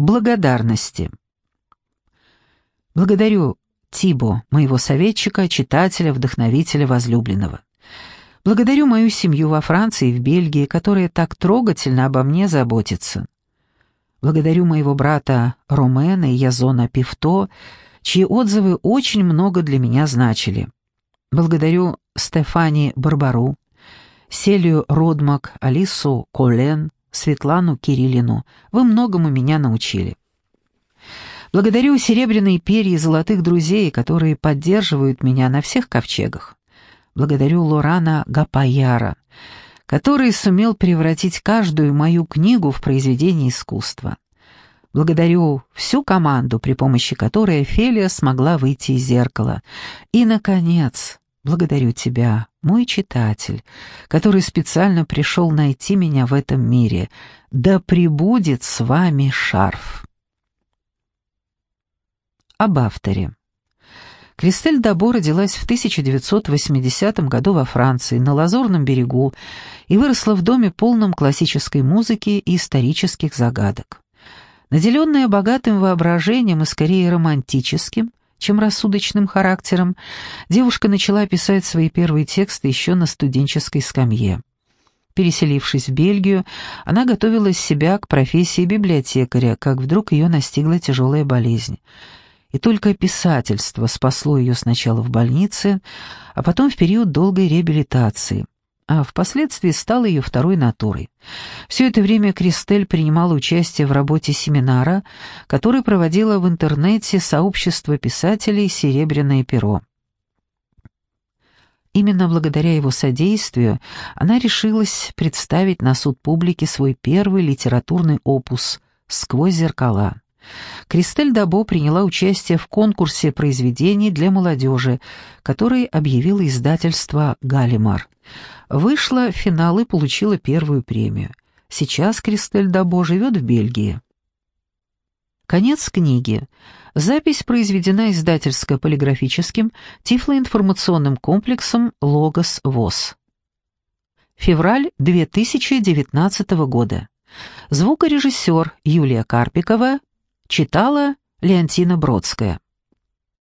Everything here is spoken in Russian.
Благодарности. Благодарю Тибо, моего советчика, читателя, вдохновителя, возлюбленного. Благодарю мою семью во Франции и в Бельгии, которая так трогательно обо мне заботится. Благодарю моего брата Ромена и Язона Пивто, чьи отзывы очень много для меня значили. Благодарю Стефани Барбару, Селию Родмак, Алису Колен, Светлану Кириллину. Вы многому меня научили. Благодарю серебряные перья золотых друзей, которые поддерживают меня на всех ковчегах. Благодарю Лорана Гапаяра, который сумел превратить каждую мою книгу в произведение искусства. Благодарю всю команду, при помощи которой Фелия смогла выйти из зеркала. И, наконец, благодарю тебя, мой читатель, который специально пришел найти меня в этом мире. Да пребудет с вами шарф. Об авторе. Кристель Дабо родилась в 1980 году во Франции, на Лазурном берегу, и выросла в доме полном классической музыки и исторических загадок. Наделенная богатым воображением и скорее романтическим, чем рассудочным характером, девушка начала писать свои первые тексты еще на студенческой скамье. Переселившись в Бельгию, она готовила себя к профессии библиотекаря, как вдруг ее настигла тяжелая болезнь. И только писательство спасло ее сначала в больнице, а потом в период долгой реабилитации а впоследствии стала ее второй натурой. Все это время Кристель принимала участие в работе семинара, который проводила в интернете сообщество писателей «Серебряное перо». Именно благодаря его содействию она решилась представить на суд публики свой первый литературный опус «Сквозь зеркала». Кристель Дабо приняла участие в конкурсе произведений для молодежи, который объявило издательство «Галимар». Вышла в финал и получила первую премию. Сейчас Кристель Дабо живет в Бельгии. Конец книги. Запись произведена издательско-полиграфическим тифлоинформационным комплексом «Логос ВОЗ». Февраль 2019 года. Звукорежиссер Юлия Карпикова Читала Леонтина Бродская.